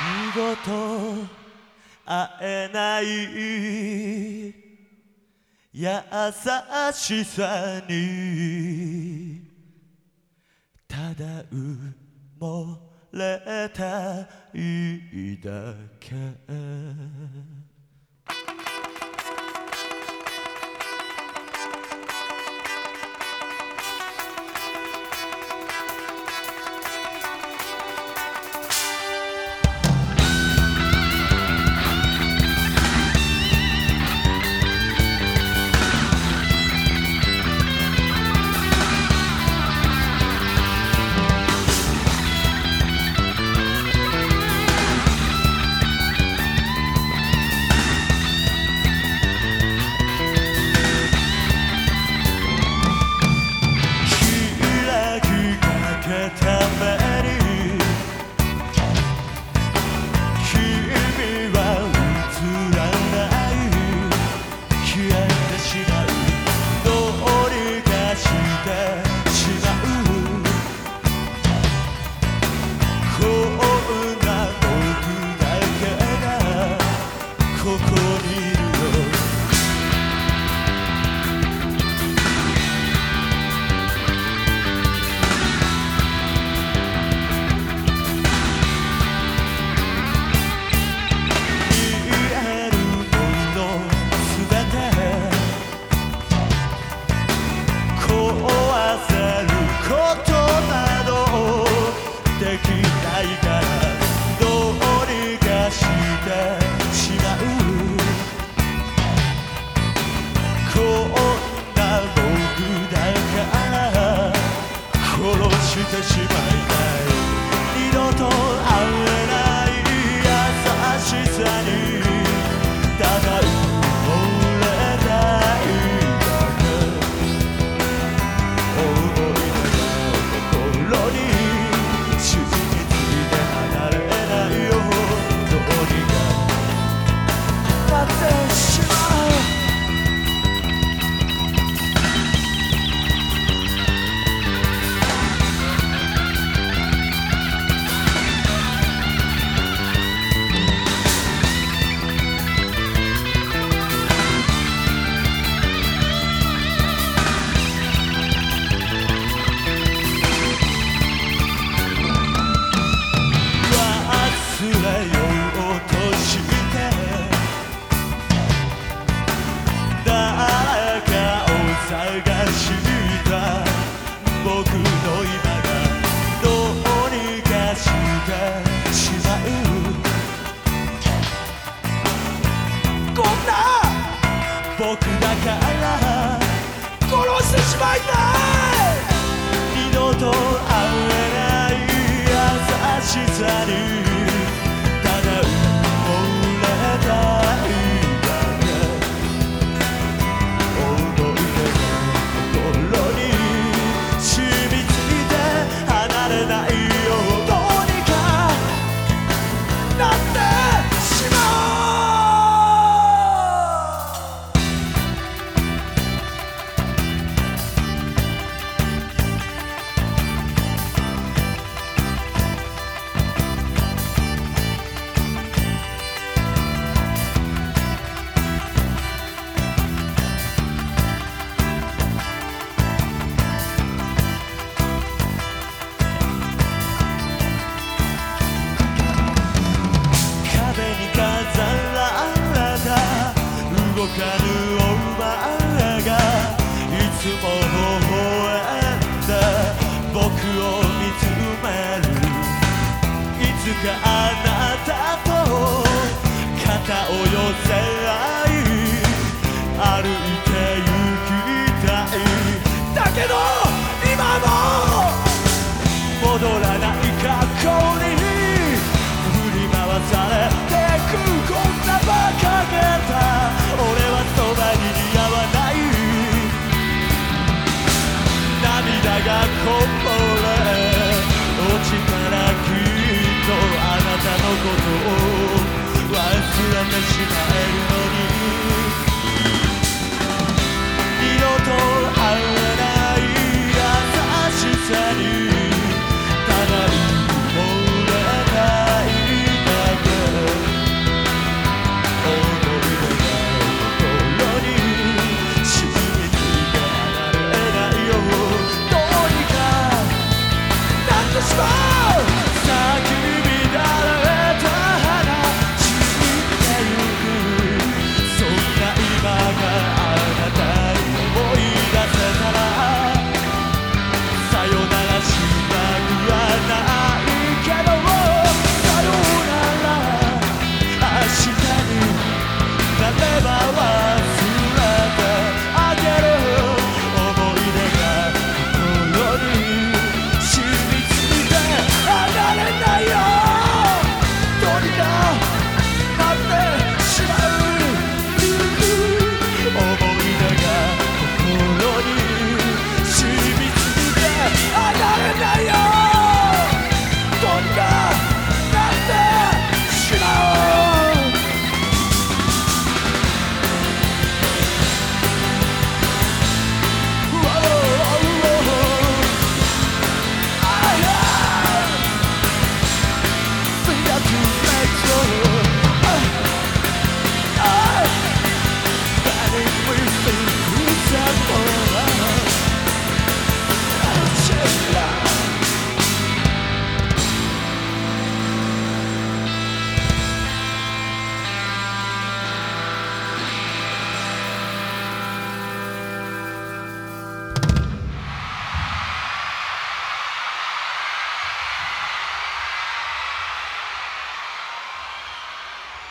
二度と会えない優しさにただ埋もれたいだけ。 시사를 ルを馬がいつも微笑んだ僕を見つめるいつかあなたと肩を寄せ合い歩いて行きたいだけど今も戻らない過去に振り回されて